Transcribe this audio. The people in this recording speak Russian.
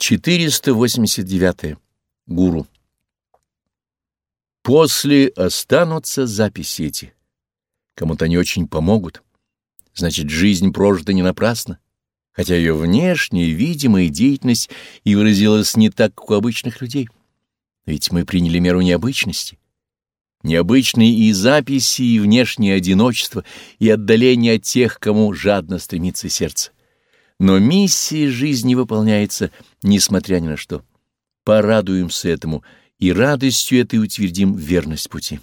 489. Гуру. После останутся записи эти. Кому-то они очень помогут. Значит, жизнь прожита не напрасно, хотя ее внешняя видимая деятельность и выразилась не так, как у обычных людей. Ведь мы приняли меру необычности. Необычные и записи, и внешнее одиночество, и отдаление от тех, кому жадно стремится сердце. Но миссия жизни выполняется, несмотря ни на что. Порадуемся этому и радостью этой утвердим верность пути.